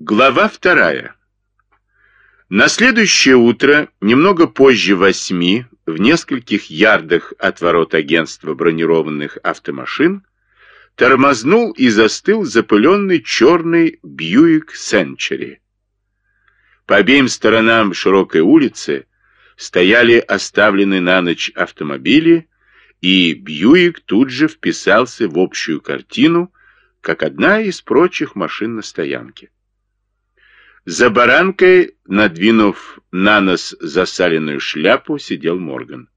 Глава вторая. На следующее утро, немного позже восьми, в нескольких ярдах от ворот агентства бронированных автомашин, тормознул и застыл запыленный черный Бьюик Сенчери. По обеим сторонам широкой улицы стояли оставленные на ночь автомобили, и Бьюик тут же вписался в общую картину, как одна из прочих машин на стоянке. За баранкой, надвинув на нос засаленную шляпу, сидел Морган.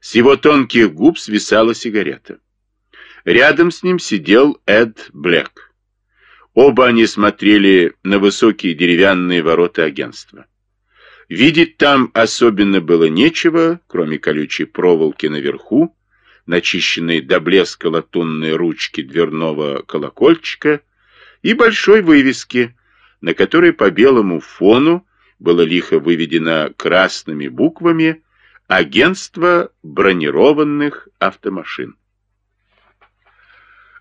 С его тонких губ свисала сигарета. Рядом с ним сидел Эд Блэк. Оба они смотрели на высокие деревянные ворота агентства. Видеть там особенно было нечего, кроме колючей проволоки наверху, начищенной до блеска латунной ручки дверного колокольчика и большой вывески на которой по белому фону было лихо выведено красными буквами «Агентство бронированных автомашин».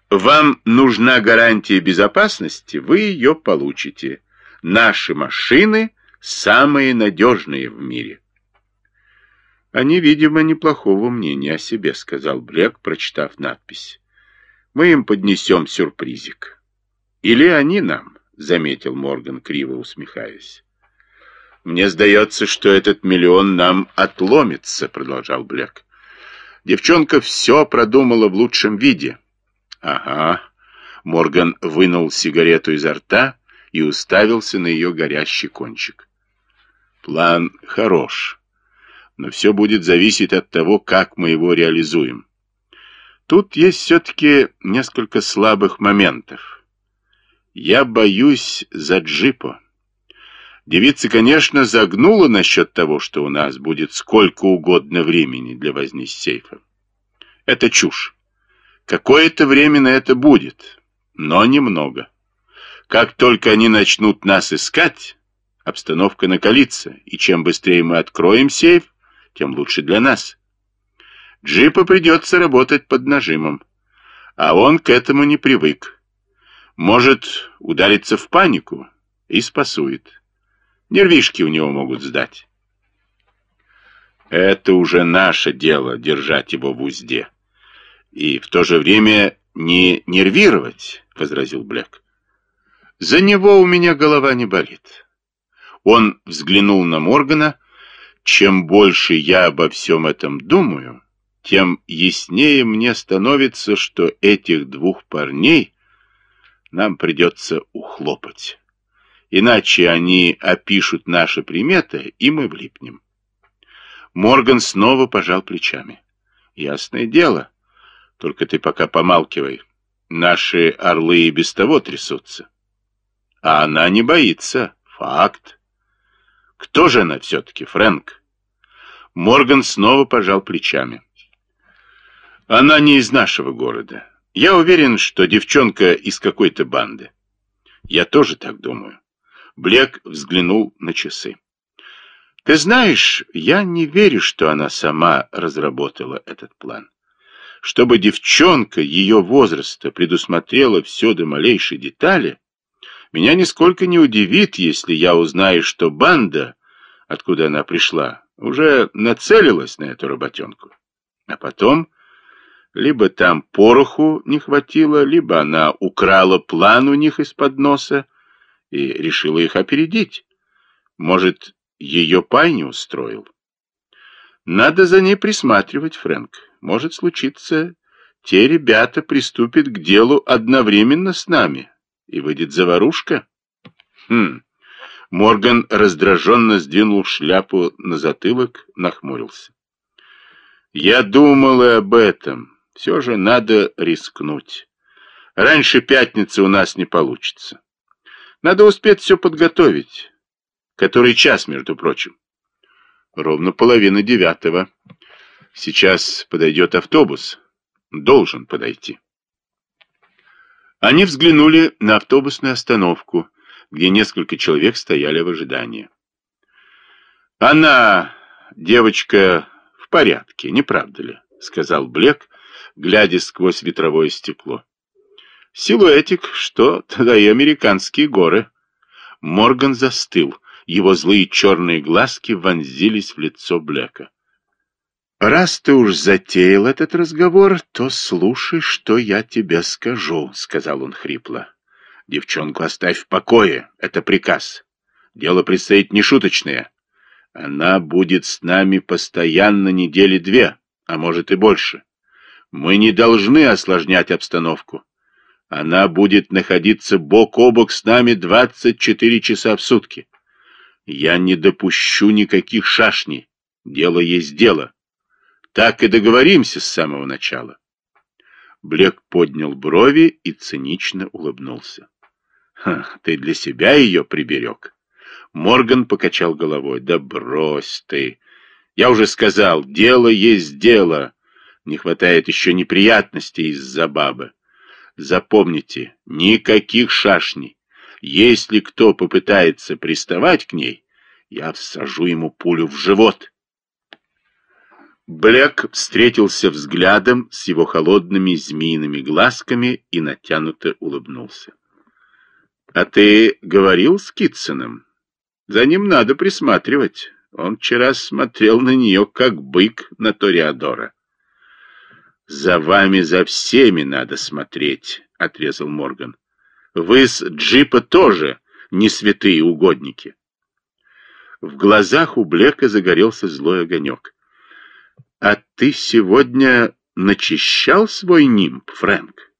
Вам нужна гарантия безопасности, вы ее получите. Наши машины самые надежные в мире. Они, видимо, неплохого мнения о себе, сказал Блек, прочитав надпись. Мы им поднесем сюрпризик. Или они нам заметил Морган, криво усмехаясь. «Мне сдается, что этот миллион нам отломится», — продолжал Блек. «Девчонка все продумала в лучшем виде». «Ага». Морган вынул сигарету изо рта и уставился на ее горящий кончик. «План хорош, но все будет зависеть от того, как мы его реализуем. Тут есть все-таки несколько слабых моментов». Я боюсь за джипа. Девица, конечно, загнула насчет того, что у нас будет сколько угодно времени для возни с сейфом. Это чушь. Какое-то время на это будет, но немного. Как только они начнут нас искать, обстановка накалится, и чем быстрее мы откроем сейф, тем лучше для нас. Джипа придется работать под нажимом, а он к этому не привык может удариться в панику и спасует. Нервишки у него могут сдать. Это уже наше дело держать его в узде. И в то же время не нервировать, возразил Блек. За него у меня голова не болит. Он взглянул на Моргана. Чем больше я обо всем этом думаю, тем яснее мне становится, что этих двух парней нам придется ухлопать. Иначе они опишут наши приметы, и мы влипнем. Морган снова пожал плечами. Ясное дело. Только ты пока помалкивай. Наши орлы и без того трясутся. А она не боится. Факт. Кто же она все-таки, Фрэнк? Морган снова пожал плечами. Она не из нашего города. Я уверен, что девчонка из какой-то банды. Я тоже так думаю. Блек взглянул на часы. Ты знаешь, я не верю, что она сама разработала этот план. Чтобы девчонка ее возраста предусмотрела все до малейшей детали, меня нисколько не удивит, если я узнаю, что банда, откуда она пришла, уже нацелилась на эту работенку. А потом либо там пороху не хватило, либо она украла план у них из-под носа и решила их опередить. Может, ее пай не устроил? Надо за ней присматривать, Фрэнк. Может случиться, те ребята приступят к делу одновременно с нами, и выйдет заварушка. Хм. Морган раздраженно сдвинул шляпу на затылок, нахмурился. Я думал и об этом. Все же надо рискнуть. Раньше пятницы у нас не получится. Надо успеть все подготовить. Который час, между прочим? Ровно половина девятого. Сейчас подойдет автобус. Должен подойти. Они взглянули на автобусную остановку, где несколько человек стояли в ожидании. «Она, девочка, в порядке, не правда ли?» — сказал Блек, глядя сквозь ветровое стекло. Силуэтик, что тогда и американские горы. Морган застыл. Его злые черные глазки вонзились в лицо Блека. «Раз ты уж затеял этот разговор, то слушай, что я тебе скажу», — сказал он хрипло. «Девчонку оставь в покое, это приказ. Дело предстоит нешуточное. Она будет с нами постоянно недели две, а может и больше. Мы не должны осложнять обстановку. Она будет находиться бок о бок с нами 24 часа в сутки. Я не допущу никаких шашней. Дело есть дело. Так и договоримся с самого начала. Блек поднял брови и цинично улыбнулся. «Ты для себя ее приберег?» Морган покачал головой. «Да брось ты! Я уже сказал, дело есть дело. Не хватает еще неприятностей из-за бабы. Запомните, никаких шашней. Если кто попытается приставать к ней, я всажу ему пулю в живот». Блек встретился взглядом с его холодными змеиными глазками и натянуто улыбнулся. «А ты говорил с Китсоном?» За ним надо присматривать. Он вчера смотрел на нее, как бык на Ториадора. «За вами, за всеми надо смотреть», — отрезал Морган. «Вы с джипа тоже не святые угодники». В глазах у Блека загорелся злой огонек. «А ты сегодня начищал свой нимб, Фрэнк?»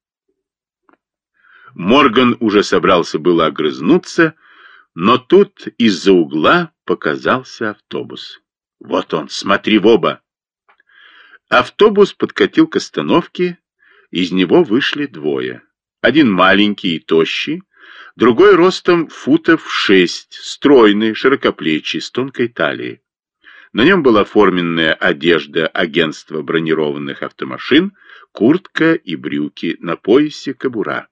Морган уже собрался было огрызнуться, — но тут из-за угла показался автобус. Вот он, смотри в оба. Автобус подкатил к остановке, из него вышли двое. Один маленький и тощий, другой ростом футов шесть, стройный, широкоплечий, с тонкой талией. На нем была форменная одежда агентства бронированных автомашин, куртка и брюки, на поясе кобура.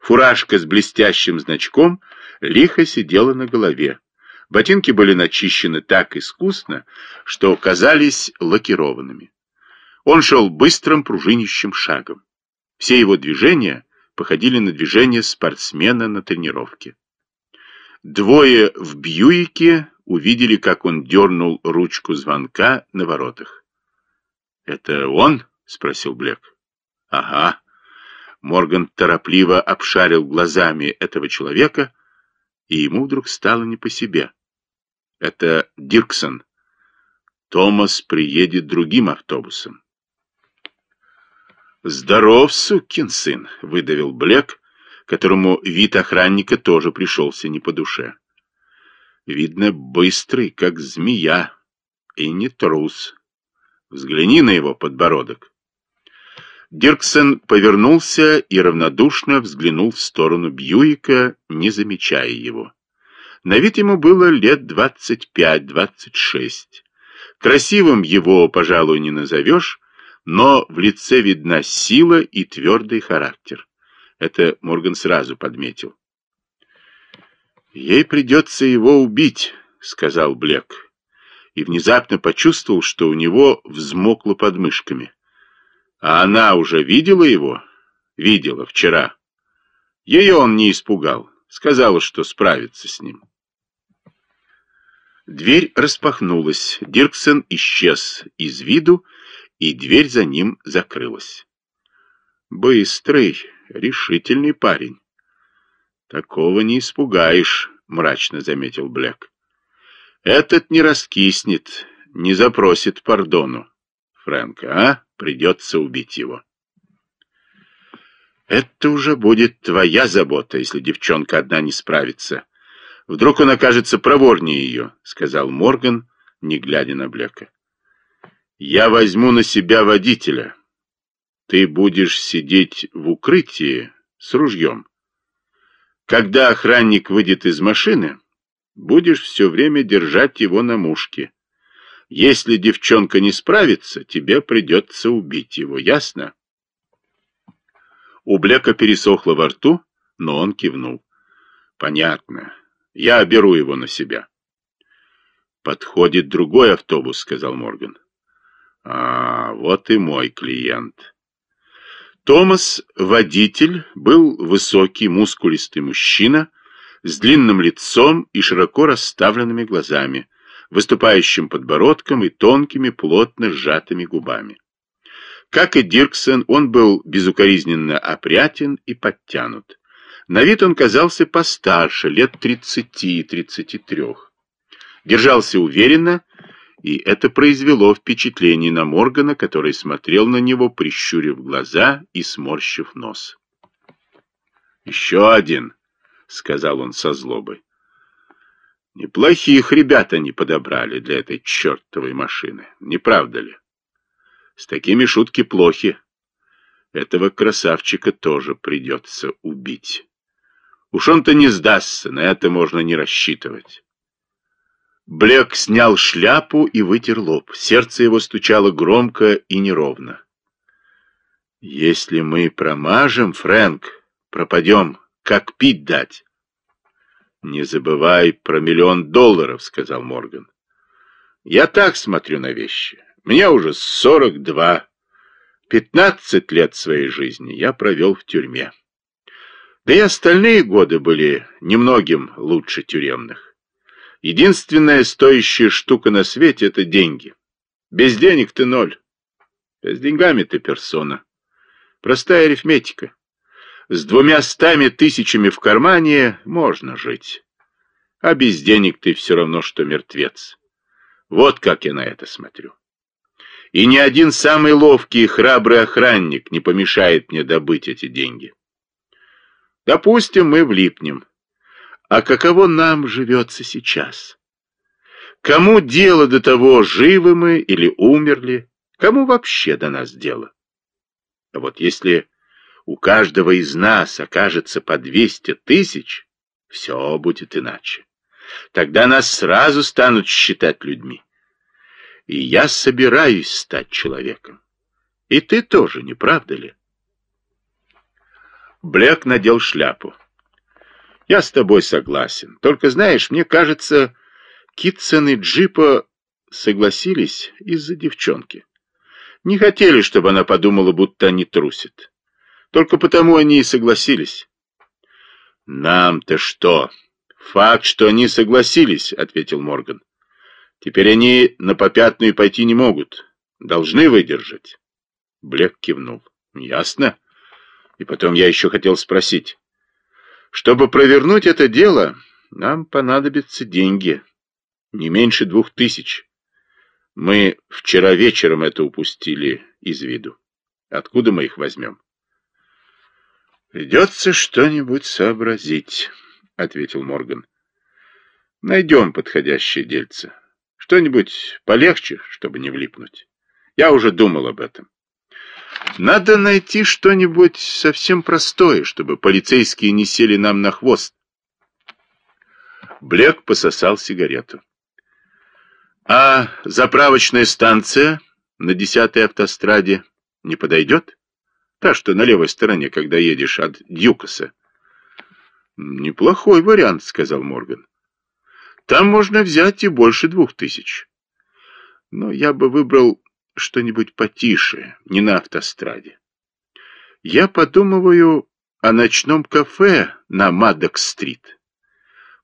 Фуражка с блестящим значком лихо сидела на голове. Ботинки были начищены так искусно, что казались лакированными. Он шел быстрым пружинищим шагом. Все его движения походили на движения спортсмена на тренировке. Двое в Бьюике увидели, как он дернул ручку звонка на воротах. «Это он?» — спросил Блек. «Ага». Морган торопливо обшарил глазами этого человека, и ему вдруг стало не по себе. Это Дирксон. Томас приедет другим автобусом. «Здоров, сукин сын!» — выдавил Блек, которому вид охранника тоже пришелся не по душе. Видно, быстрый, как змея, и не трус. Взгляни на его подбородок. Дирксон повернулся и равнодушно взглянул в сторону Бьюика, не замечая его. На вид ему было лет двадцать пять-двадцать шесть. Красивым его, пожалуй, не назовешь, но в лице видна сила и твердый характер. Это Морган сразу подметил. «Ей придется его убить», — сказал Блек, и внезапно почувствовал, что у него взмокло под мышками. А она уже видела его? Видела вчера. Ее он не испугал. Сказала, что справится с ним. Дверь распахнулась. Дирксон исчез из виду, и дверь за ним закрылась. Быстрый, решительный парень. Такого не испугаешь, мрачно заметил Блек. Этот не раскиснет, не запросит пардону. Фрэнка, а? Придется убить его. Это уже будет твоя забота, если девчонка одна не справится. Вдруг он окажется проворнее ее, сказал Морган, не глядя на Блека. Я возьму на себя водителя. Ты будешь сидеть в укрытии с ружьем. Когда охранник выйдет из машины, будешь все время держать его на мушке. Если девчонка не справится, тебе придется убить его, ясно? У Блека пересохло во рту, но он кивнул. Понятно. Я беру его на себя. Подходит другой автобус, сказал Морган. А, вот и мой клиент. Томас, водитель, был высокий, мускулистый мужчина с длинным лицом и широко расставленными глазами, выступающим подбородком и тонкими, плотно сжатыми губами. Как и Дирксон, он был безукоризненно опрятен и подтянут. На вид он казался постарше, лет 30-33. Держался уверенно, и это произвело впечатление на Моргана, который смотрел на него, прищурив глаза и сморщив нос. «Еще один», — сказал он со злобой. «Неплохих ребят они подобрали для этой чертовой машины, не правда ли? С такими шутки плохи. Этого красавчика тоже придется убить». Уж он-то не сдастся, на это можно не рассчитывать. Блек снял шляпу и вытер лоб. Сердце его стучало громко и неровно. «Если мы промажем, Фрэнк, пропадем, как пить дать?» «Не забывай про миллион долларов», — сказал Морган. «Я так смотрю на вещи. Мне уже сорок два. Пятнадцать лет своей жизни я провел в тюрьме». Да и остальные годы были немногим лучше тюремных. Единственная стоящая штука на свете — это деньги. Без денег ты ноль. С деньгами ты персона. Простая арифметика. С двумя стами тысячами в кармане можно жить. А без денег ты все равно, что мертвец. Вот как я на это смотрю. И ни один самый ловкий и храбрый охранник не помешает мне добыть эти деньги. Допустим, мы влипнем. А каково нам живется сейчас? Кому дело до того, живы мы или умерли? Кому вообще до нас дело? А вот если у каждого из нас окажется по 200 тысяч, все будет иначе. Тогда нас сразу станут считать людьми. И я собираюсь стать человеком. И ты тоже, не правда ли? Блек надел шляпу. «Я с тобой согласен. Только, знаешь, мне кажется, Китсон и Джипа согласились из-за девчонки. Не хотели, чтобы она подумала, будто они трусят. Только потому они и согласились». «Нам-то что? Факт, что они согласились», — ответил Морган. «Теперь они на попятную пойти не могут. Должны выдержать». Блек кивнул. «Ясно». И потом я еще хотел спросить. Чтобы провернуть это дело, нам понадобятся деньги. Не меньше двух тысяч. Мы вчера вечером это упустили из виду. Откуда мы их возьмем? Придется что-нибудь сообразить, ответил Морган. Найдем подходящее дельце. Что-нибудь полегче, чтобы не влипнуть. Я уже думал об этом. Надо найти что-нибудь совсем простое, чтобы полицейские не сели нам на хвост. Блек пососал сигарету. А заправочная станция на десятой автостраде не подойдет? Та, что на левой стороне, когда едешь от Дьюкаса. Неплохой вариант, сказал Морган. Там можно взять и больше двух тысяч. Но я бы выбрал что-нибудь потише, не на автостраде. Я подумываю о ночном кафе на Маддокс-стрит.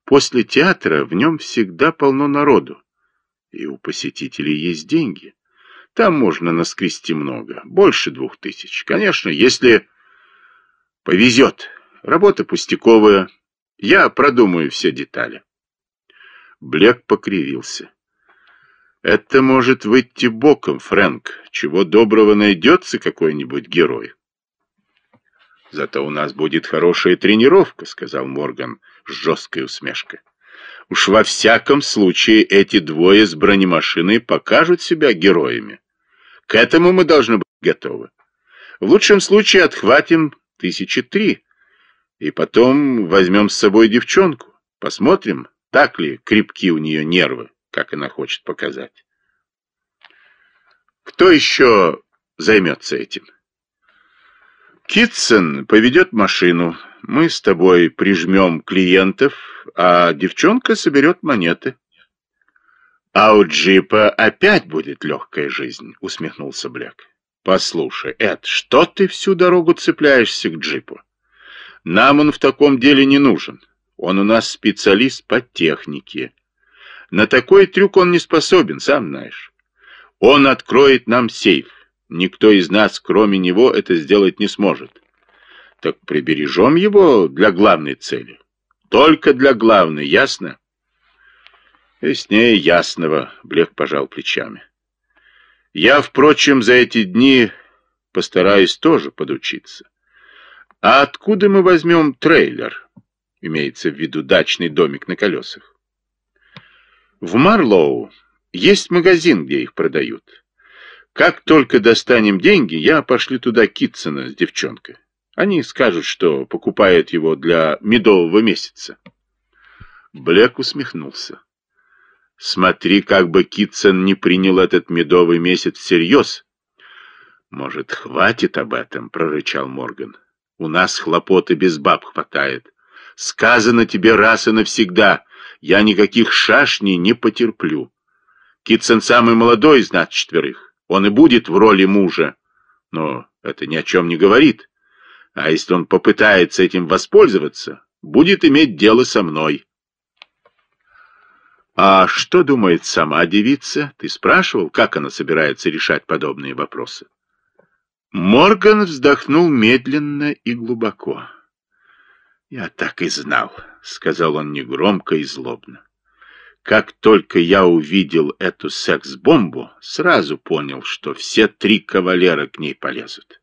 После театра в нем всегда полно народу, и у посетителей есть деньги. Там можно наскрести много, больше двух тысяч. Конечно, если повезет. Работа пустяковая. Я продумаю все детали. Блек покривился. Это может выйти боком, Фрэнк. Чего доброго найдется какой-нибудь герой. Зато у нас будет хорошая тренировка, сказал Морган с жесткой усмешкой. Уж во всяком случае эти двое с бронемашиной покажут себя героями. К этому мы должны быть готовы. В лучшем случае отхватим тысячи три. И потом возьмем с собой девчонку. Посмотрим, так ли крепки у нее нервы как она хочет показать. Кто еще займется этим? Китсон поведет машину, мы с тобой прижмем клиентов, а девчонка соберет монеты. А у джипа опять будет легкая жизнь, усмехнулся Блек. Послушай, Эд, что ты всю дорогу цепляешься к джипу? Нам он в таком деле не нужен. Он у нас специалист по технике. На такой трюк он не способен, сам знаешь. Он откроет нам сейф. Никто из нас, кроме него, это сделать не сможет. Так прибережем его для главной цели. Только для главной, ясно? Яснее ясного, Блех пожал плечами. Я, впрочем, за эти дни постараюсь тоже подучиться. А откуда мы возьмем трейлер? Имеется в виду дачный домик на колесах. В Марлоу есть магазин, где их продают. Как только достанем деньги, я пошлю туда Китсона с девчонкой. Они скажут, что покупают его для медового месяца. Блек усмехнулся. Смотри, как бы Китсон не принял этот медовый месяц всерьез. Может, хватит об этом, прорычал Морган. У нас хлопоты без баб хватает. Сказано тебе раз и навсегда, я никаких шашней не потерплю. Китсон самый молодой из нас четверых. Он и будет в роли мужа. Но это ни о чем не говорит. А если он попытается этим воспользоваться, будет иметь дело со мной. А что думает сама девица? Ты спрашивал, как она собирается решать подобные вопросы? Морган вздохнул медленно и глубоко. «Я так и знал», — сказал он негромко и злобно. Как только я увидел эту секс-бомбу, сразу понял, что все три кавалера к ней полезут.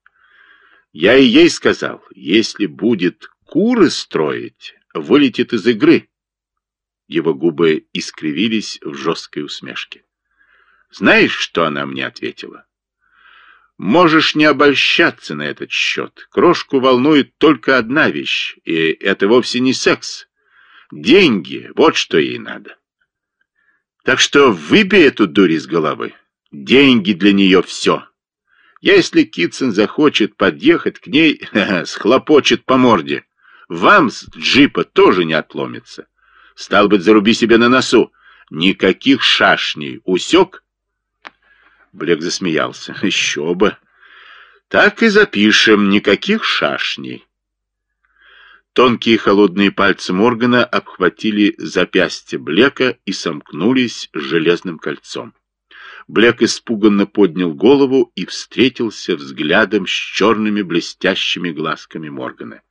Я и ей сказал, если будет куры строить, вылетит из игры. Его губы искривились в жесткой усмешке. Знаешь, что она мне ответила? Можешь не обольщаться на этот счет. Крошку волнует только одна вещь, и это вовсе не секс. Деньги, вот что ей надо. Так что выбей эту дурь из головы. Деньги для нее все. Если Китсон захочет подъехать к ней, схлопочет по морде. Вам с джипа тоже не отломится. Стал быть, заруби себе на носу. Никаких шашней. Усек? Блек засмеялся. Еще бы. Так и запишем. Никаких шашней. Тонкие холодные пальцы Моргана обхватили запястье Блека и сомкнулись железным кольцом. Блек испуганно поднял голову и встретился взглядом с черными блестящими глазками Моргана.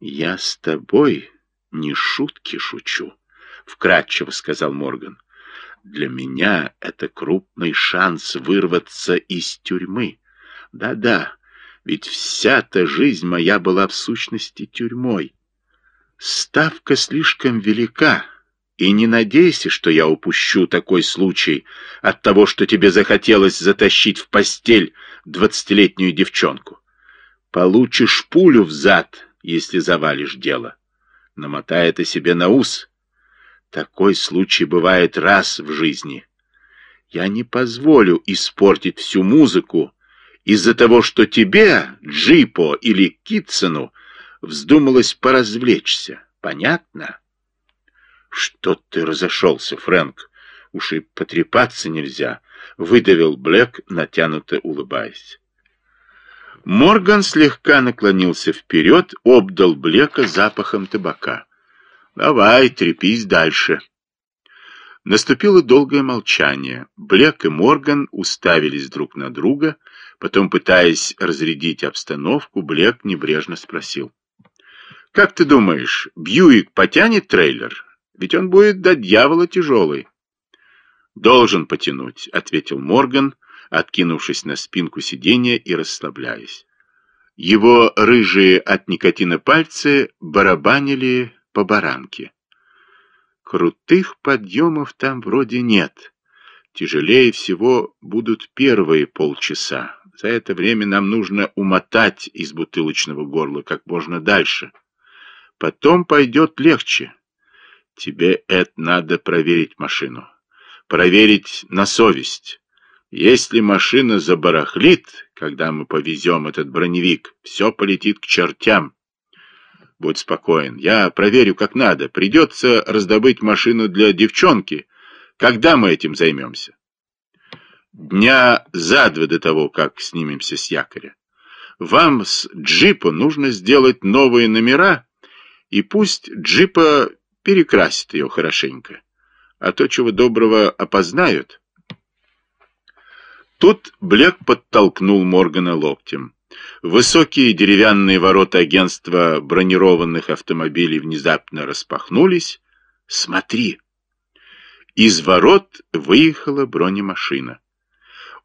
«Я с тобой не шутки шучу», — вкратчиво сказал Морган. «Для меня это крупный шанс вырваться из тюрьмы. Да-да, ведь вся-то жизнь моя была в сущности тюрьмой. Ставка слишком велика, и не надейся, что я упущу такой случай от того, что тебе захотелось затащить в постель двадцатилетнюю девчонку. Получишь пулю в зад, если завалишь дело. Намотай это себе на ус. Такой случай бывает раз в жизни. Я не позволю испортить всю музыку, из-за того, что тебе, Джипо или Китсону, вздумалось поразвлечься. Понятно? Что ты разошелся, Фрэнк? Уж и потрепаться нельзя, выдавил Блэк, натянуто улыбаясь. Морган слегка наклонился вперед, обдал Блека запахом табака. «Давай, трепись дальше». Наступило долгое молчание. Блек и Морган уставились друг на друга, потом, пытаясь разрядить обстановку, Блек небрежно спросил. «Как ты думаешь, Бьюик потянет трейлер? Ведь он будет до дьявола тяжелый». «Должен потянуть», — ответил Морган, откинувшись на спинку сиденья и расслабляясь. Его рыжие от никотина пальцы барабанили по баранке. Крутых подъемов там вроде нет. Тяжелее всего будут первые полчаса. За это время нам нужно умотать из бутылочного горла как можно дальше. Потом пойдет легче. Тебе это надо проверить машину. Проверить на совесть. Если машина забарахлит, когда мы повезем этот броневик, все полетит к чертям. Будь спокоен, я проверю как надо. Придется раздобыть машину для девчонки. Когда мы этим займемся? Дня за два до того, как снимемся с якоря. Вам с джипа нужно сделать новые номера И пусть джипа перекрасит ее хорошенько. А то, чего доброго, опознают. Тут Блек подтолкнул Моргана локтем. Высокие деревянные ворота агентства бронированных автомобилей внезапно распахнулись. «Смотри!» Из ворот выехала бронемашина.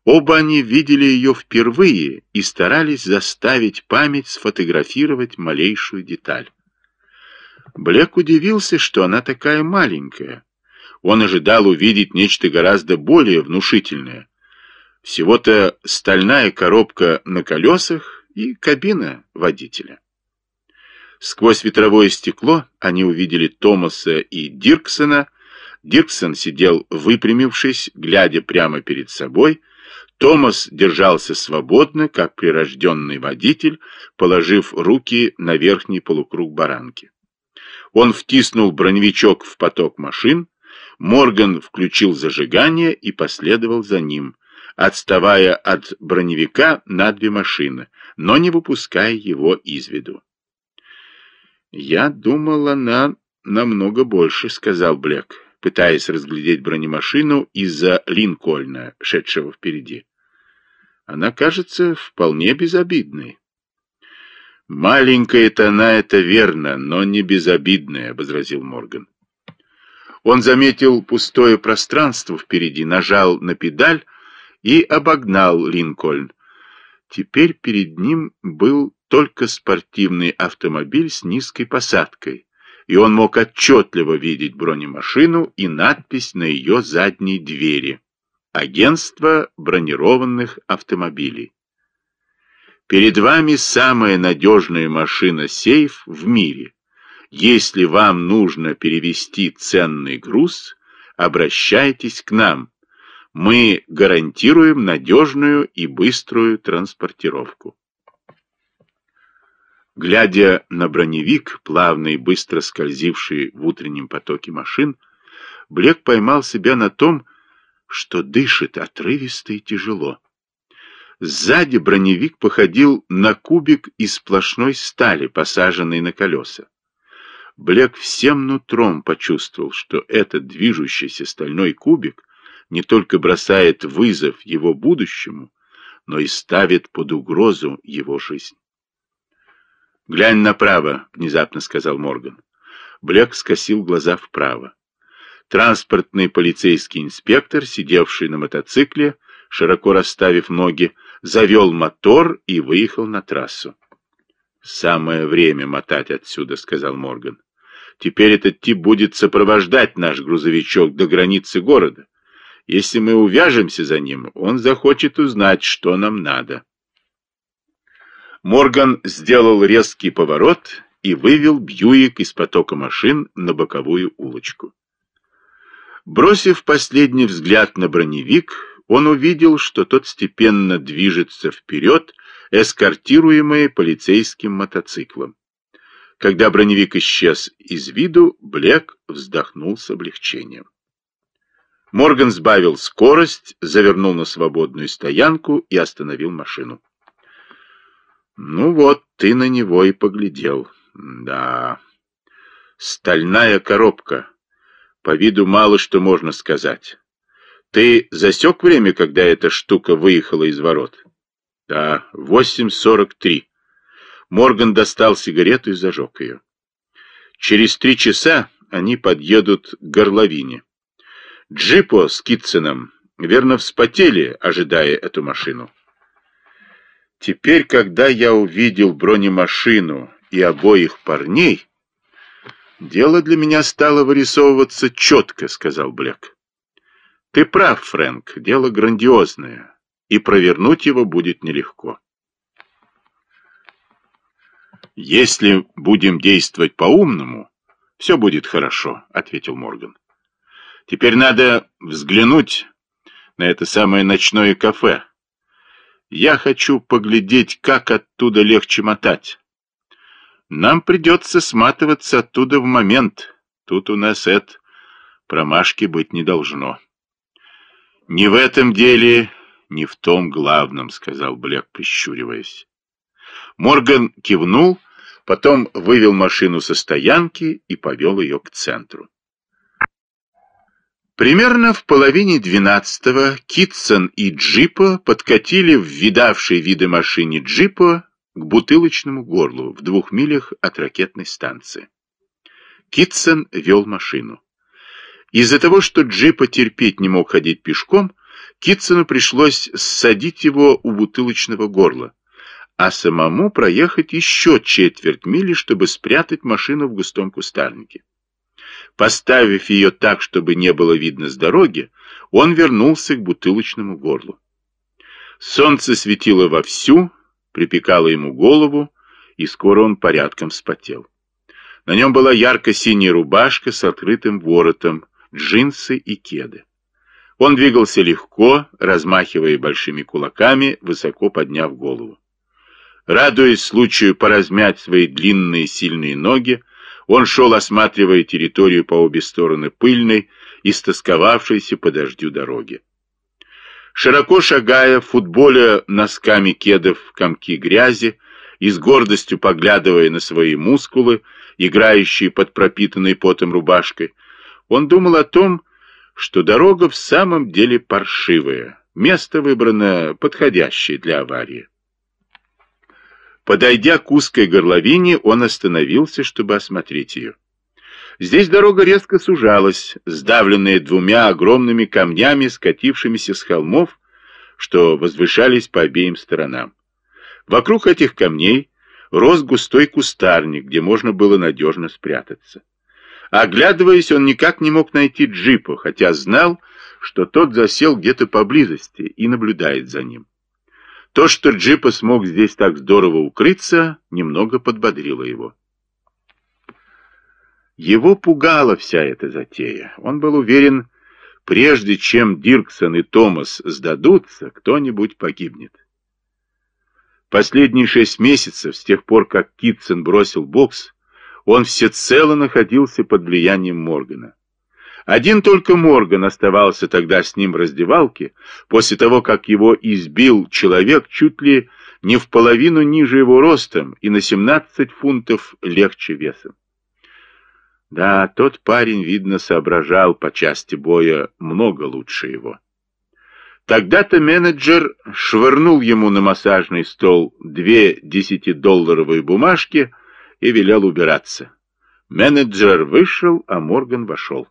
Оба они видели ее впервые и старались заставить память сфотографировать малейшую деталь. Блек удивился, что она такая маленькая. Он ожидал увидеть нечто гораздо более внушительное. Всего-то стальная коробка на колесах и кабина водителя. Сквозь ветровое стекло они увидели Томаса и Дирксона. Дирксон сидел выпрямившись, глядя прямо перед собой, Томас держался свободно, как прирожденный водитель, положив руки на верхний полукруг баранки. Он втиснул броневичок в поток машин, Морган включил зажигание и последовал за ним, отставая от броневика на две машины, но не выпуская его из виду. «Я думал, она намного больше», — сказал Блек, пытаясь разглядеть бронемашину из-за Линкольна, шедшего впереди. Она кажется вполне безобидной. «Маленькая-то она, это верно, но не безобидная», — возразил Морган. Он заметил пустое пространство впереди, нажал на педаль и обогнал Линкольн. Теперь перед ним был только спортивный автомобиль с низкой посадкой, и он мог отчетливо видеть бронемашину и надпись на ее задней двери. Агентство бронированных автомобилей. Перед вами самая надежная машина-сейф в мире. Если вам нужно перевести ценный груз, обращайтесь к нам. Мы гарантируем надежную и быструю транспортировку. Глядя на броневик, плавно и быстро скользивший в утреннем потоке машин, Блек поймал себя на том, что дышит отрывисто и тяжело. Сзади броневик походил на кубик из сплошной стали, посаженной на колеса. Блек всем нутром почувствовал, что этот движущийся стальной кубик не только бросает вызов его будущему, но и ставит под угрозу его жизнь. «Глянь направо», — внезапно сказал Морган. Блек скосил глаза вправо. Транспортный полицейский инспектор, сидевший на мотоцикле, широко расставив ноги, завел мотор и выехал на трассу. «Самое время мотать отсюда», — сказал Морган. «Теперь этот тип будет сопровождать наш грузовичок до границы города. Если мы увяжемся за ним, он захочет узнать, что нам надо». Морган сделал резкий поворот и вывел Бьюик из потока машин на боковую улочку. Бросив последний взгляд на броневик, он увидел, что тот степенно движется вперед, эскортируемый полицейским мотоциклом. Когда броневик исчез из виду, Блек вздохнул с облегчением. Морган сбавил скорость, завернул на свободную стоянку и остановил машину. «Ну вот, ты на него и поглядел. Да, стальная коробка». По виду мало что можно сказать. Ты засек время, когда эта штука выехала из ворот? Да, 8.43. Морган достал сигарету и зажег ее. Через три часа они подъедут к горловине. Джипо с Китсоном верно вспотели, ожидая эту машину. Теперь, когда я увидел бронемашину и обоих парней, «Дело для меня стало вырисовываться четко», — сказал Блек. «Ты прав, Фрэнк, дело грандиозное, и провернуть его будет нелегко». «Если будем действовать по-умному, все будет хорошо», — ответил Морган. «Теперь надо взглянуть на это самое ночное кафе. Я хочу поглядеть, как оттуда легче мотать». Нам придется сматываться оттуда в момент. Тут у нас это промашки быть не должно. Не в этом деле, не в том главном, сказал Блек, прищуриваясь. Морган кивнул, потом вывел машину со стоянки и повел ее к центру. Примерно в половине двенадцатого Китсон и Джипа подкатили в видавшей виды машине Джипа к бутылочному горлу в двух милях от ракетной станции. Китсон вел машину. Из-за того, что Джипа терпеть не мог ходить пешком, Китсону пришлось ссадить его у бутылочного горла, а самому проехать еще четверть мили, чтобы спрятать машину в густом кустарнике. Поставив ее так, чтобы не было видно с дороги, он вернулся к бутылочному горлу. Солнце светило вовсю, припекало ему голову, и скоро он порядком вспотел. На нем была ярко-синяя рубашка с открытым воротом, джинсы и кеды. Он двигался легко, размахивая большими кулаками, высоко подняв голову. Радуясь случаю поразмять свои длинные сильные ноги, он шел, осматривая территорию по обе стороны пыльной, истосковавшейся по дождю дороги. Широко шагая, футболя носками кедов комки грязи и с гордостью поглядывая на свои мускулы, играющие под пропитанной потом рубашкой, он думал о том, что дорога в самом деле паршивая, место выбрано подходящее для аварии. Подойдя к узкой горловине, он остановился, чтобы осмотреть ее. Здесь дорога резко сужалась, сдавленная двумя огромными камнями, скатившимися с холмов, что возвышались по обеим сторонам. Вокруг этих камней рос густой кустарник, где можно было надежно спрятаться. Оглядываясь, он никак не мог найти джипа, хотя знал, что тот засел где-то поблизости и наблюдает за ним. То, что Джипа смог здесь так здорово укрыться, немного подбодрило его. Его пугала вся эта затея. Он был уверен, прежде чем Дирксон и Томас сдадутся, кто-нибудь погибнет. Последние шесть месяцев, с тех пор, как Китсон бросил бокс, он всецело находился под влиянием Моргана. Один только Морган оставался тогда с ним в раздевалке, после того, как его избил человек чуть ли не в половину ниже его ростом и на 17 фунтов легче весом. Да, тот парень, видно, соображал по части боя много лучше его. Тогда-то менеджер швырнул ему на массажный стол две десятидолларовые бумажки и велел убираться. Менеджер вышел, а Морган вошел.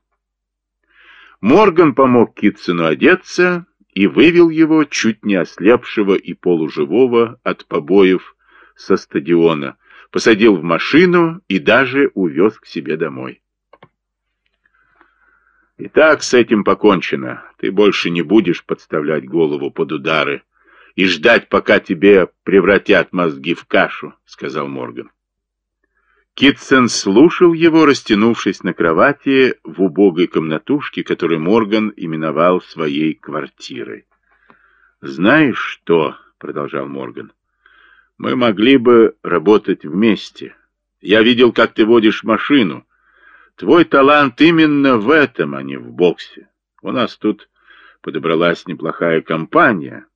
Морган помог Китсону одеться и вывел его, чуть не ослепшего и полуживого от побоев, со стадиона, посадил в машину и даже увез к себе домой. «Итак, с этим покончено. Ты больше не будешь подставлять голову под удары и ждать, пока тебе превратят мозги в кашу», — сказал Морган. Китсон слушал его, растянувшись на кровати в убогой комнатушке, которую Морган именовал своей квартирой. «Знаешь что?» — продолжал Морган. «Мы могли бы работать вместе. Я видел, как ты водишь машину. Твой талант именно в этом, а не в боксе. У нас тут подобралась неплохая компания.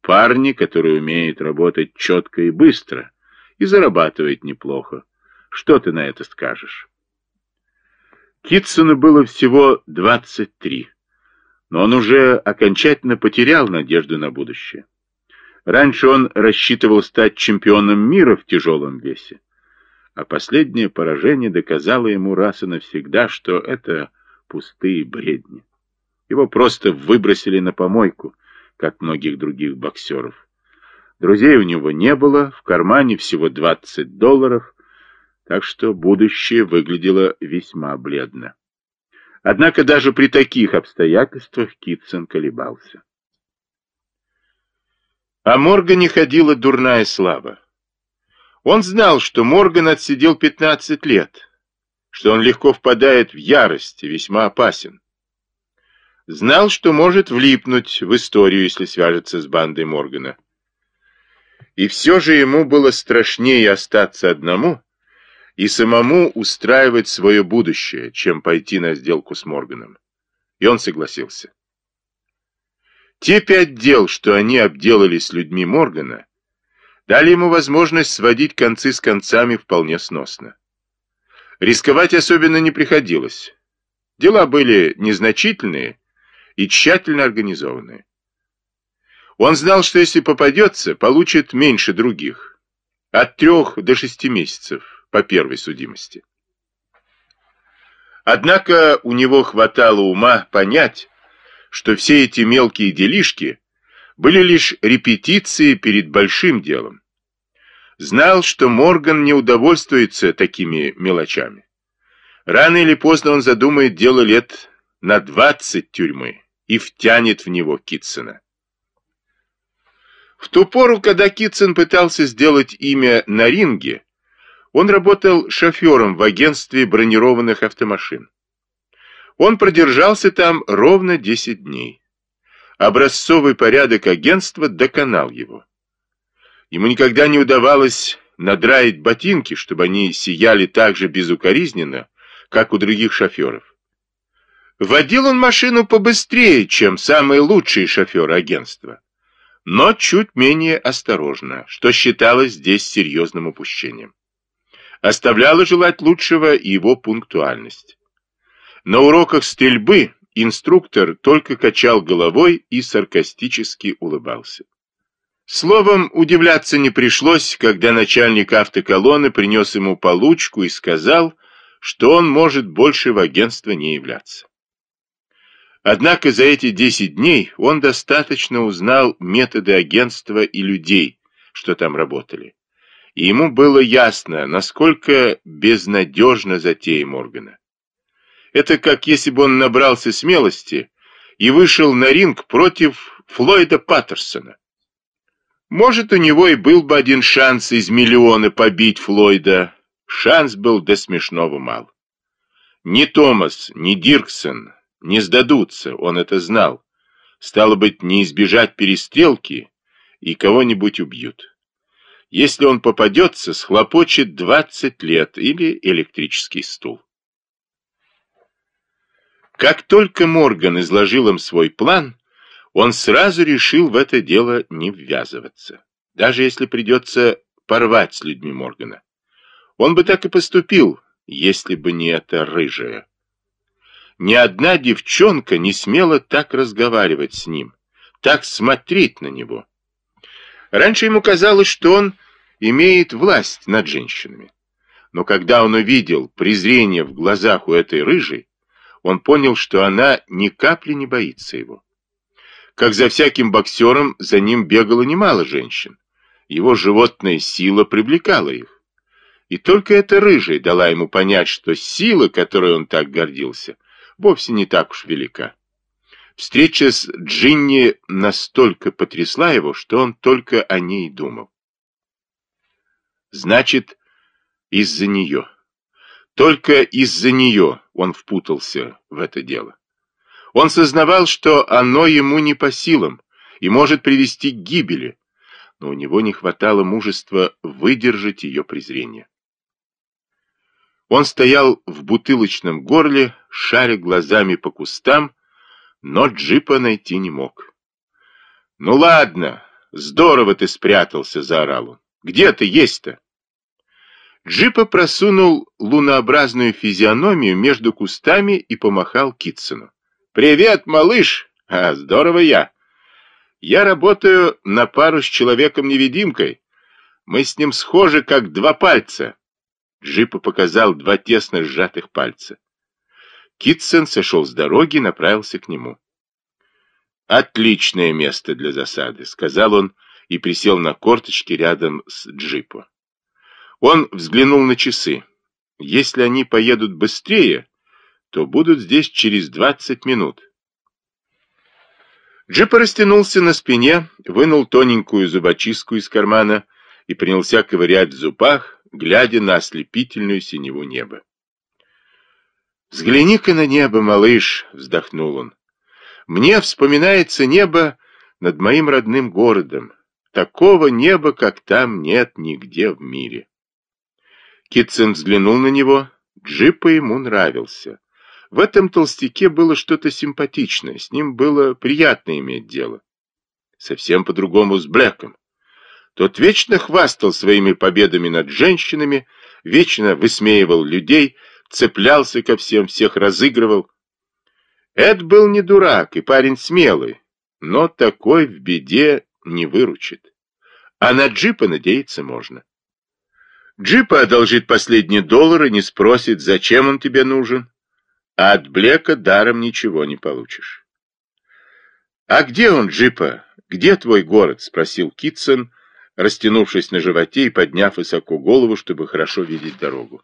Парни, которые умеют работать четко и быстро, и зарабатывают неплохо. Что ты на это скажешь? Китсону было всего 23, но он уже окончательно потерял надежду на будущее. Раньше он рассчитывал стать чемпионом мира в тяжелом весе, а последнее поражение доказало ему раз и навсегда, что это пустые бредни. Его просто выбросили на помойку, как многих других боксеров. Друзей у него не было, в кармане всего 20 долларов — так что будущее выглядело весьма бледно. Однако даже при таких обстоятельствах Китсон колебался. О Моргане ходила дурная слава. Он знал, что Морган отсидел 15 лет, что он легко впадает в ярость и весьма опасен. Знал, что может влипнуть в историю, если свяжется с бандой Моргана. И все же ему было страшнее остаться одному, и самому устраивать свое будущее, чем пойти на сделку с Морганом. И он согласился. Те пять дел, что они обделали с людьми Моргана, дали ему возможность сводить концы с концами вполне сносно. Рисковать особенно не приходилось. Дела были незначительные и тщательно организованные. Он знал, что если попадется, получит меньше других. От трех до шести месяцев по первой судимости. Однако у него хватало ума понять, что все эти мелкие делишки были лишь репетиции перед большим делом. Знал, что Морган не удовольствуется такими мелочами. Рано или поздно он задумает дело лет на 20 тюрьмы и втянет в него Китсона. В ту пору, когда Китсон пытался сделать имя на ринге, он работал шофером в агентстве бронированных автомашин. Он продержался там ровно 10 дней. Образцовый порядок агентства доконал его. Ему никогда не удавалось надраить ботинки, чтобы они сияли так же безукоризненно, как у других шоферов. Водил он машину побыстрее, чем самые лучшие шоферы агентства, но чуть менее осторожно, что считалось здесь серьезным упущением. Оставляла желать лучшего и его пунктуальность. На уроках стрельбы инструктор только качал головой и саркастически улыбался. Словом, удивляться не пришлось, когда начальник автоколонны принес ему получку и сказал, что он может больше в агентство не являться. Однако за эти 10 дней он достаточно узнал методы агентства и людей, что там работали и ему было ясно, насколько безнадежна затея Моргана. Это как если бы он набрался смелости и вышел на ринг против Флойда Паттерсона. Может, у него и был бы один шанс из миллиона побить Флойда. Шанс был до смешного мал. Ни Томас, ни Дирксон не сдадутся, он это знал. Стало быть, не избежать перестрелки, и кого-нибудь убьют. Если он попадется, схлопочет 20 лет или электрический стул. Как только Морган изложил им свой план, он сразу решил в это дело не ввязываться. Даже если придется порвать с людьми Моргана. Он бы так и поступил, если бы не эта рыжая. Ни одна девчонка не смела так разговаривать с ним, так смотреть на него. Раньше ему казалось, что он имеет власть над женщинами. Но когда он увидел презрение в глазах у этой рыжей, он понял, что она ни капли не боится его. Как за всяким боксером, за ним бегало немало женщин. Его животная сила привлекала их. И только эта рыжая дала ему понять, что сила, которой он так гордился, вовсе не так уж велика. Встреча с Джинни настолько потрясла его, что он только о ней думал. Значит, из-за нее. Только из-за нее он впутался в это дело. Он сознавал, что оно ему не по силам и может привести к гибели, но у него не хватало мужества выдержать ее презрение. Он стоял в бутылочном горле, шаря глазами по кустам, но джипа найти не мог. «Ну ладно, здорово ты спрятался», — заорал он. «Где ты есть-то?» Джипа просунул лунообразную физиономию между кустами и помахал Китсону. «Привет, малыш! А, здорово я! Я работаю на пару с человеком-невидимкой. Мы с ним схожи, как два пальца». Джипа показал два тесно сжатых пальца. Китсон сошел с дороги и направился к нему. «Отличное место для засады», — сказал он и присел на корточки рядом с джипо. Он взглянул на часы. Если они поедут быстрее, то будут здесь через 20 минут. Джипа растянулся на спине, вынул тоненькую зубочистку из кармана и принялся ковырять в зубах, глядя на ослепительную синеву неба. «Взгляни-ка на небо, малыш!» — вздохнул он. «Мне вспоминается небо над моим родным городом. Такого неба, как там, нет нигде в мире». Китсон взглянул на него. Джипа ему нравился. В этом толстяке было что-то симпатичное, с ним было приятно иметь дело. Совсем по-другому с Блэком. Тот вечно хвастал своими победами над женщинами, вечно высмеивал людей, цеплялся ко всем, всех разыгрывал. Эд был не дурак и парень смелый, но такой в беде не выручит. А на джипа надеяться можно. Джипа одолжит последние доллары, не спросит, зачем он тебе нужен, а от Блека даром ничего не получишь. «А где он, Джипа? Где твой город?» — спросил Китсон, растянувшись на животе и подняв высоко голову, чтобы хорошо видеть дорогу.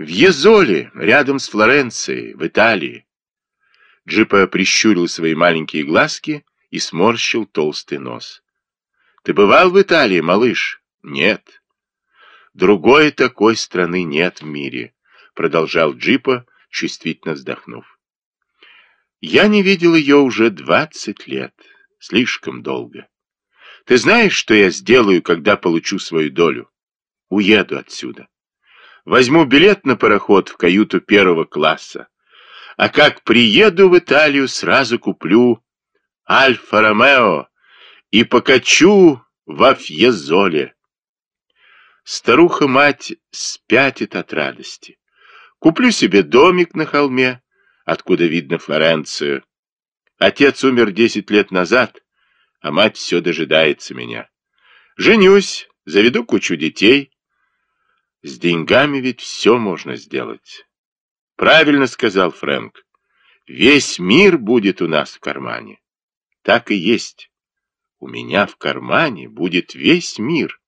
«В Езоле, рядом с Флоренцией, в Италии». Джипа прищурил свои маленькие глазки и сморщил толстый нос. «Ты бывал в Италии, малыш?» «Нет». «Другой такой страны нет в мире», — продолжал Джипа, чувствительно вздохнув. «Я не видел ее уже двадцать лет. Слишком долго. Ты знаешь, что я сделаю, когда получу свою долю? Уеду отсюда. Возьму билет на пароход в каюту первого класса. А как приеду в Италию, сразу куплю Альфа-Ромео и покачу во Фьезоле. Старуха-мать спятит от радости. Куплю себе домик на холме, откуда видно Флоренцию. Отец умер десять лет назад, а мать все дожидается меня. Женюсь, заведу кучу детей. С деньгами ведь все можно сделать. Правильно сказал Фрэнк. Весь мир будет у нас в кармане. Так и есть. У меня в кармане будет весь мир.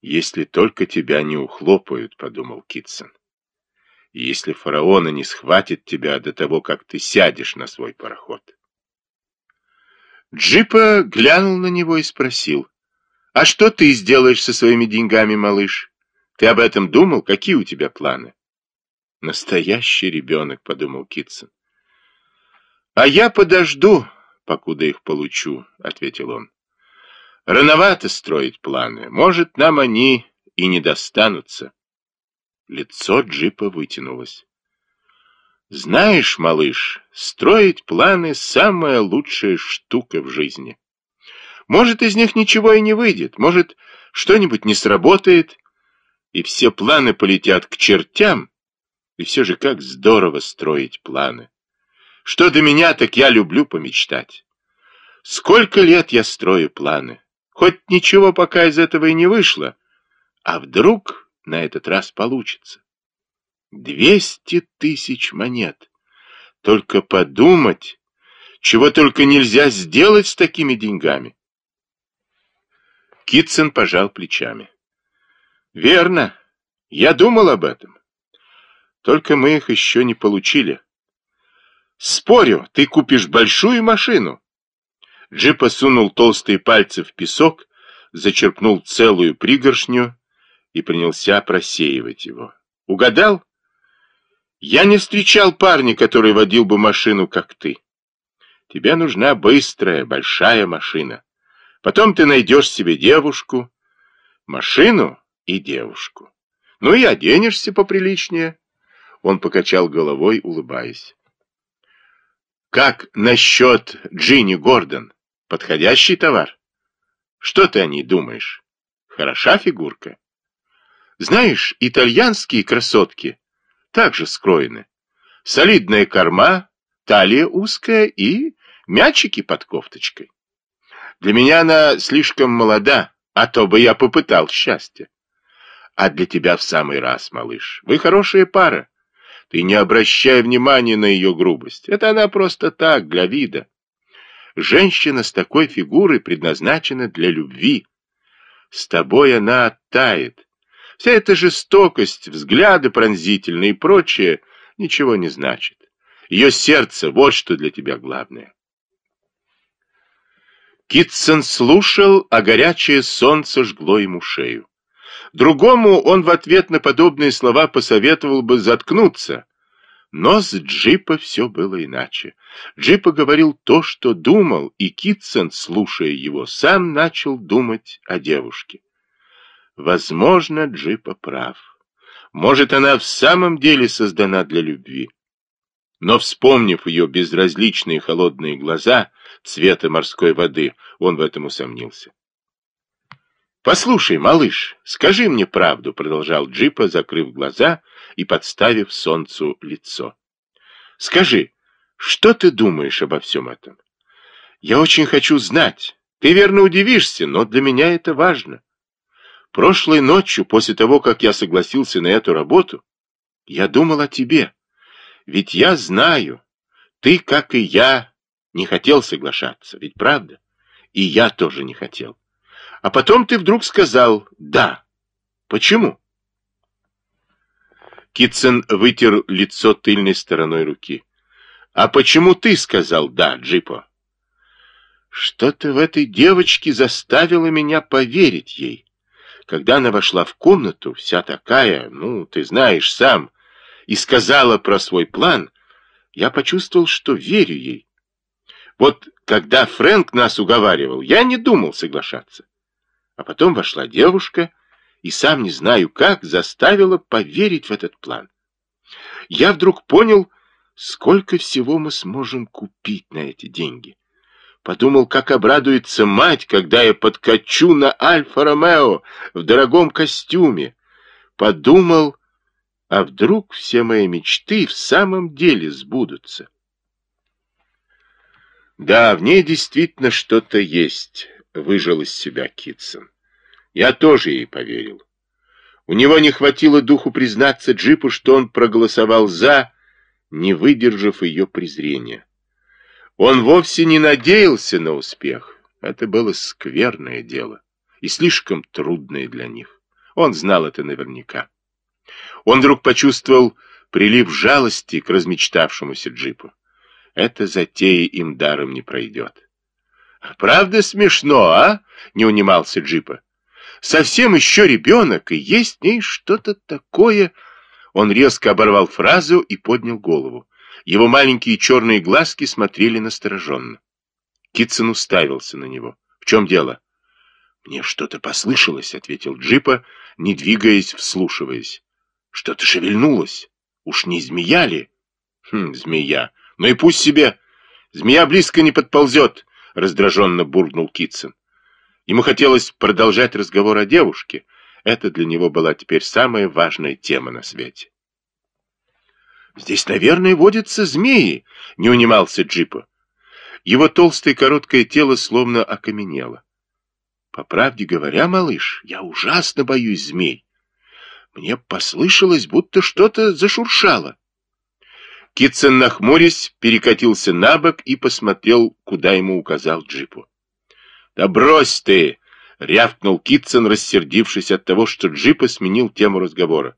Если только тебя не ухлопают, подумал Китсон. Если фараона не схватит тебя до того, как ты сядешь на свой пароход. Джипа глянул на него и спросил, «А что ты сделаешь со своими деньгами, малыш? Ты об этом думал? Какие у тебя планы?» «Настоящий ребенок», — подумал Китсон. «А я подожду, покуда их получу», — ответил он. «Рановато строить планы. Может, нам они и не достанутся». Лицо джипа вытянулось. Знаешь, малыш, строить планы — самая лучшая штука в жизни. Может, из них ничего и не выйдет, может, что-нибудь не сработает, и все планы полетят к чертям. И все же как здорово строить планы. Что до меня, так я люблю помечтать. Сколько лет я строю планы. Хоть ничего пока из этого и не вышло, а вдруг на этот раз получится. Двести тысяч монет. Только подумать, чего только нельзя сделать с такими деньгами. Китсон пожал плечами. Верно, я думал об этом. Только мы их еще не получили. Спорю, ты купишь большую машину. Джипа сунул толстые пальцы в песок, зачерпнул целую пригоршню и принялся просеивать его. Угадал? Я не встречал парня, который водил бы машину, как ты. Тебе нужна быстрая, большая машина. Потом ты найдешь себе девушку, машину и девушку. Ну и оденешься поприличнее. Он покачал головой, улыбаясь. Как насчет Джинни Гордон? Подходящий товар? Что ты о ней думаешь? Хороша фигурка? Знаешь, итальянские красотки также скроены. Солидная корма, талия узкая и мячики под кофточкой. Для меня она слишком молода, а то бы я попытал счастье. А для тебя в самый раз, малыш. Вы хорошая пара. Ты не обращай внимания на ее грубость. Это она просто так, для вида. Женщина с такой фигурой предназначена для любви. С тобой она оттает, Вся эта жестокость, взгляды пронзительные и прочее ничего не значит. Ее сердце — вот что для тебя главное. Китсон слушал, а горячее солнце жгло ему шею. Другому он в ответ на подобные слова посоветовал бы заткнуться. Но с Джипа все было иначе. Джипа говорил то, что думал, и Китсон, слушая его, сам начал думать о девушке. Возможно, Джипа прав. Может, она в самом деле создана для любви. Но, вспомнив ее безразличные холодные глаза, цвета морской воды, он в этом усомнился. «Послушай, малыш, скажи мне правду», — продолжал Джипа, закрыв глаза и подставив солнцу лицо. «Скажи, что ты думаешь обо всем этом? Я очень хочу знать. Ты верно удивишься, но для меня это важно. Прошлой ночью, после того, как я согласился на эту работу, я думал о тебе. Ведь я знаю, ты, как и я, не хотел соглашаться, ведь правда? И я тоже не хотел. А потом ты вдруг сказал «да». Почему? Китсон вытер лицо тыльной стороной руки. «А почему ты сказал «да», Джипо?» Что-то в этой девочке заставило меня поверить ей. Когда она вошла в комнату, вся такая, ну, ты знаешь сам, и сказала про свой план, я почувствовал, что верю ей. Вот когда Фрэнк нас уговаривал, я не думал соглашаться. А потом вошла девушка, и сам не знаю как, заставила поверить в этот план. Я вдруг понял, сколько всего мы сможем купить на эти деньги. Подумал, как обрадуется мать, когда я подкачу на Альфа-Ромео в дорогом костюме. Подумал, а вдруг все мои мечты в самом деле сбудутся. Да, в ней действительно что-то есть, выжил из себя Китсон. Я тоже ей поверил. У него не хватило духу признаться Джипу, что он проголосовал «за», не выдержав ее презрения. Он вовсе не надеялся на успех. Это было скверное дело и слишком трудное для них. Он знал это наверняка. Он вдруг почувствовал прилив жалости к размечтавшемуся джипу. Эта затея им даром не пройдет. «Правда смешно, а?» — не унимался джипа. «Совсем еще ребенок, и есть в ней что-то такое...» Он резко оборвал фразу и поднял голову. Его маленькие черные глазки смотрели настороженно. Китсон уставился на него. «В чем дело?» «Мне что-то послышалось», — ответил Джипа, не двигаясь, вслушиваясь. «Что-то шевельнулось. Уж не змея ли?» «Хм, змея. Ну и пусть себе. Змея близко не подползет», — раздраженно буркнул Китсон. Ему хотелось продолжать разговор о девушке. Это для него была теперь самая важная тема на свете. «Здесь, наверное, водятся змеи», — не унимался Джипа. Его толстое короткое тело словно окаменело. «По правде говоря, малыш, я ужасно боюсь змей. Мне послышалось, будто что-то зашуршало». Китсон, нахмурясь, перекатился на бок и посмотрел, куда ему указал Джипу. «Да брось ты!» — рявкнул Китсон, рассердившись от того, что Джипа сменил тему разговора.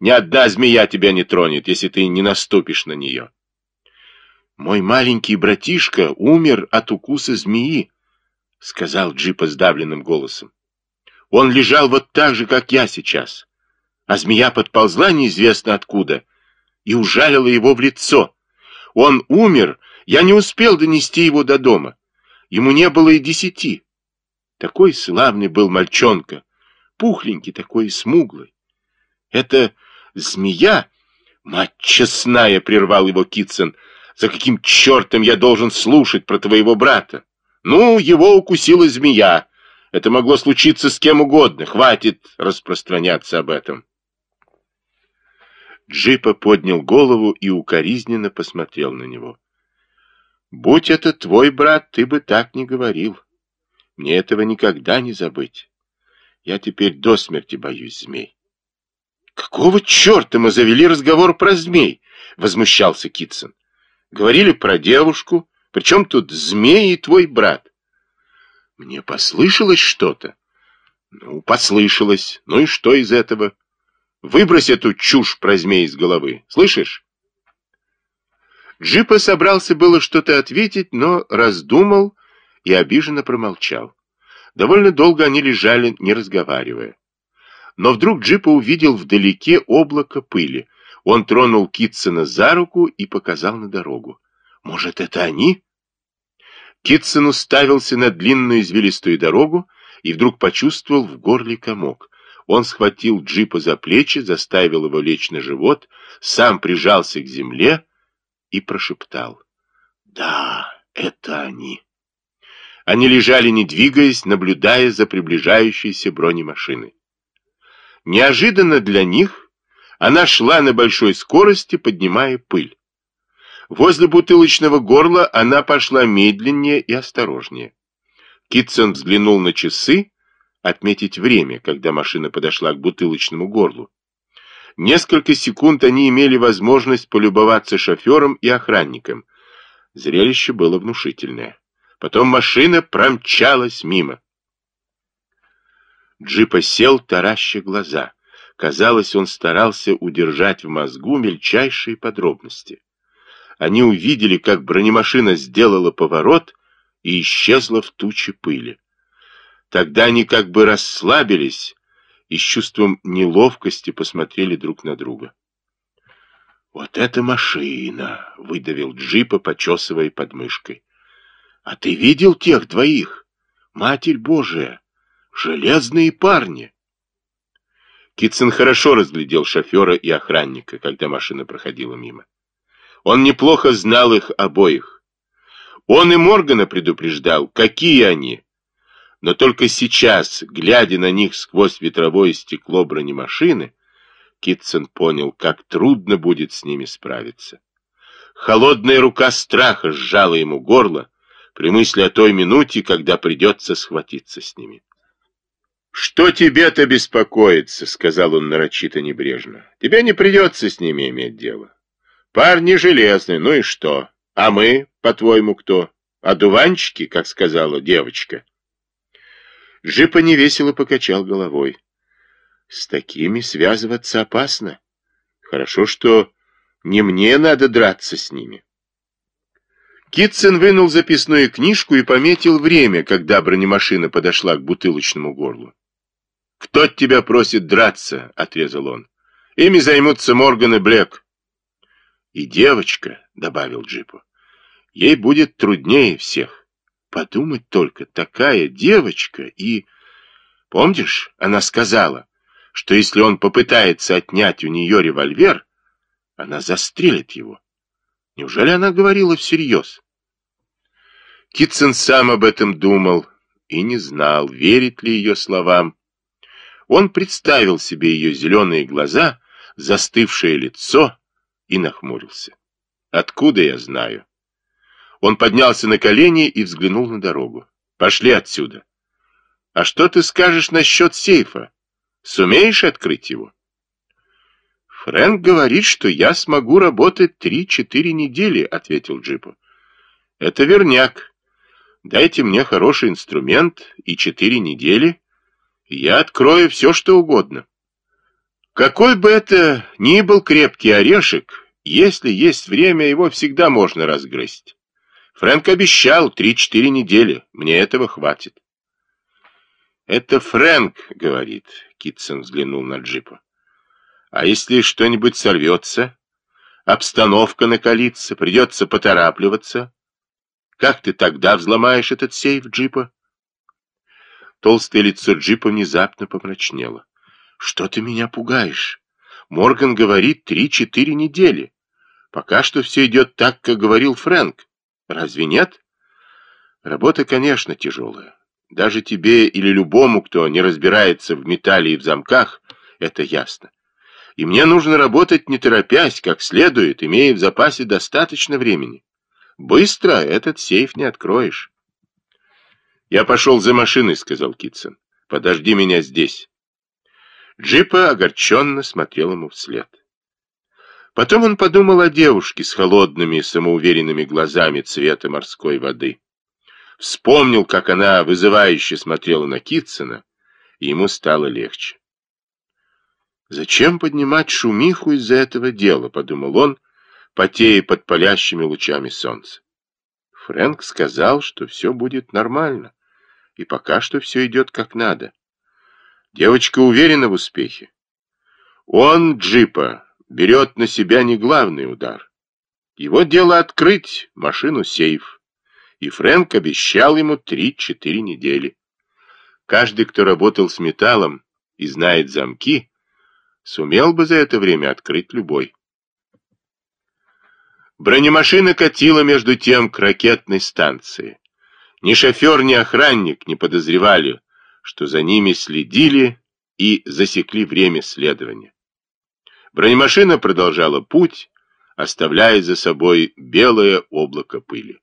Ни одна змея тебя не тронет, если ты не наступишь на нее. Мой маленький братишка умер от укуса змеи, сказал Джипа сдавленным голосом. Он лежал вот так же, как я сейчас. А змея подползла неизвестно откуда и ужалила его в лицо. Он умер, я не успел донести его до дома. Ему не было и десяти. Такой славный был мальчонка, пухленький такой и смуглый. Это змея? Мать честная, прервал его Китсон. За каким чертом я должен слушать про твоего брата? Ну, его укусила змея. Это могло случиться с кем угодно. Хватит распространяться об этом. Джипа поднял голову и укоризненно посмотрел на него. «Будь это твой брат, ты бы так не говорил. Мне этого никогда не забыть. Я теперь до смерти боюсь змей». «Какого черта мы завели разговор про змей?» — возмущался Китсон. «Говорили про девушку, причем тут змей и твой брат». «Мне послышалось что-то?» «Ну, послышалось. Ну и что из этого? Выбрось эту чушь про змей из головы. Слышишь?» Джипа собрался было что-то ответить, но раздумал и обиженно промолчал. Довольно долго они лежали, не разговаривая. Но вдруг Джипа увидел вдалеке облако пыли. Он тронул Китсона за руку и показал на дорогу. «Может, это они?» Китсон уставился на длинную извилистую дорогу и вдруг почувствовал в горле комок. Он схватил Джипа за плечи, заставил его лечь на живот, сам прижался к земле и прошептал. «Да, это они». Они лежали, не двигаясь, наблюдая за приближающейся бронемашиной. Неожиданно для них она шла на большой скорости, поднимая пыль. Возле бутылочного горла она пошла медленнее и осторожнее. Китсон взглянул на часы, отметить время, когда машина подошла к бутылочному горлу. Несколько секунд они имели возможность полюбоваться шофером и охранником. Зрелище было внушительное. Потом машина промчалась мимо. Джипа сел, тараща глаза. Казалось, он старался удержать в мозгу мельчайшие подробности. Они увидели, как бронемашина сделала поворот и исчезла в туче пыли. Тогда они как бы расслабились и с чувством неловкости посмотрели друг на друга. «Вот это машина!» — выдавил джипа, почесывая подмышкой. «А ты видел тех двоих? Матерь Божия! Железные парни!» Китсон хорошо разглядел шофера и охранника, когда машина проходила мимо. Он неплохо знал их обоих. Он и Моргана предупреждал, какие они. Но только сейчас, глядя на них сквозь ветровое стекло бронемашины, Китсон понял, как трудно будет с ними справиться. Холодная рука страха сжала ему горло при мысли о той минуте, когда придется схватиться с ними. «Что тебе-то беспокоиться?» — сказал он нарочито небрежно. «Тебе не придется с ними иметь дело. Парни железные, ну и что? А мы, по-твоему, кто? Одуванчики, как сказала девочка?» Джипа невесело покачал головой. С такими связываться опасно. Хорошо, что не мне надо драться с ними. Китсон вынул записную книжку и пометил время, когда бронемашина подошла к бутылочному горлу. «Кто тебя просит драться?» — отрезал он. «Ими займутся Морган и Блек». «И девочка», — добавил Джипу, — «ей будет труднее всех». Подумать только, такая девочка и... Помнишь, она сказала, что если он попытается отнять у нее револьвер, она застрелит его. Неужели она говорила всерьез? Китсон сам об этом думал и не знал, верит ли ее словам. Он представил себе ее зеленые глаза, застывшее лицо и нахмурился. Откуда я знаю? Он поднялся на колени и взглянул на дорогу. «Пошли отсюда». «А что ты скажешь насчет сейфа? Сумеешь открыть его?» «Фрэнк говорит, что я смогу работать три-четыре недели», — ответил Джипу. «Это верняк. Дайте мне хороший инструмент и четыре недели, я открою все, что угодно». Какой бы это ни был крепкий орешек, если есть время, его всегда можно разгрызть. Фрэнк обещал три-четыре недели. Мне этого хватит. Это Фрэнк, говорит, Китсон взглянул на джипа. А если что-нибудь сорвется? Обстановка накалится, придется поторапливаться. Как ты тогда взломаешь этот сейф джипа? Толстое лицо джипа внезапно помрачнело. Что ты меня пугаешь? Морган говорит три-четыре недели. Пока что все идет так, как говорил Фрэнк. Разве нет? Работа, конечно, тяжелая. Даже тебе или любому, кто не разбирается в металле и в замках, это ясно. И мне нужно работать не торопясь, как следует, имея в запасе достаточно времени. Быстро этот сейф не откроешь. Я пошел за машиной, сказал Китсон. Подожди меня здесь. Джипа огорченно смотрел ему вслед. Потом он подумал о девушке с холодными, самоуверенными глазами цвета морской воды. Вспомнил, как она вызывающе смотрела на Китсона, и ему стало легче. «Зачем поднимать шумиху из-за этого дела?» — подумал он, потея под палящими лучами солнца. Фрэнк сказал, что все будет нормально, и пока что все идет как надо. Девочка уверена в успехе. Он, Джипа, берет на себя не главный удар. Его дело открыть машину-сейф. И Фрэнк обещал ему 3-4 недели. Каждый, кто работал с металлом и знает замки, сумел бы за это время открыть любой. Бронемашина катила между тем к ракетной станции. Ни шофер, ни охранник не подозревали, что за ними следили и засекли время следования. Бронемашина продолжала путь, оставляя за собой белое облако пыли.